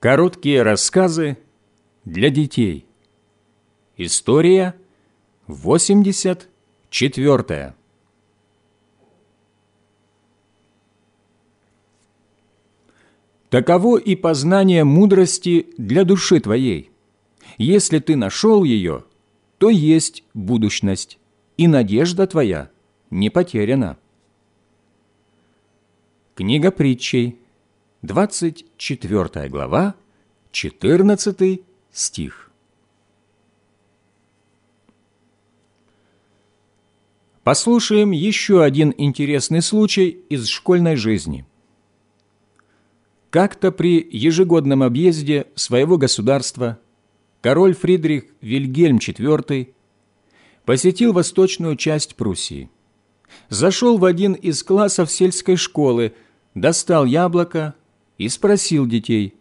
Короткие рассказы для детей. История 84. Таково и познание мудрости для души твоей. Если ты нашел ее, то есть будущность, и надежда твоя не потеряна. Книга притчей, 24 глава, 14 стих. Послушаем еще один интересный случай из школьной жизни. Как-то при ежегодном объезде своего государства король Фридрих Вильгельм IV посетил восточную часть Пруссии. Зашел в один из классов сельской школы, достал яблоко, и спросил детей,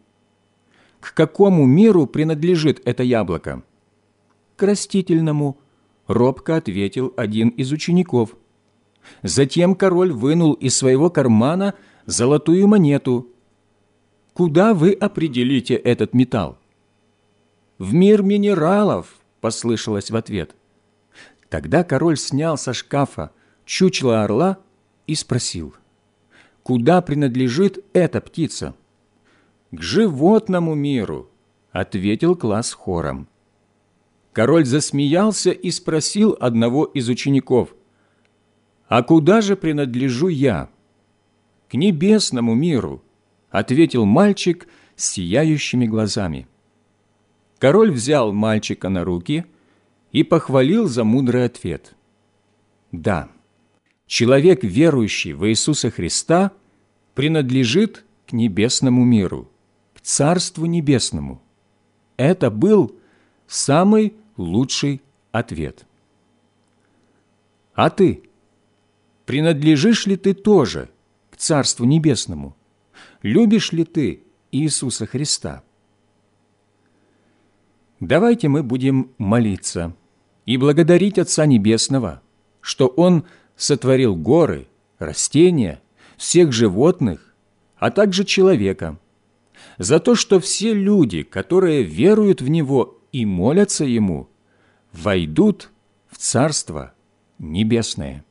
«К какому миру принадлежит это яблоко?» «К растительному», — робко ответил один из учеников. Затем король вынул из своего кармана золотую монету. «Куда вы определите этот металл?» «В мир минералов», — послышалось в ответ. Тогда король снял со шкафа чучело орла и спросил — куда принадлежит эта птица? К животному миру, ответил класс хором. Король засмеялся и спросил одного из учеников, «А куда же принадлежу я?» «К небесному миру», — ответил мальчик с сияющими глазами. Король взял мальчика на руки и похвалил за мудрый ответ. «Да, человек, верующий в Иисуса Христа, принадлежит к небесному миру, к Царству Небесному. Это был самый лучший ответ. А ты? Принадлежишь ли ты тоже к Царству Небесному? Любишь ли ты Иисуса Христа? Давайте мы будем молиться и благодарить Отца Небесного, что Он сотворил горы, растения всех животных, а также человека, за то, что все люди, которые веруют в Него и молятся Ему, войдут в Царство Небесное.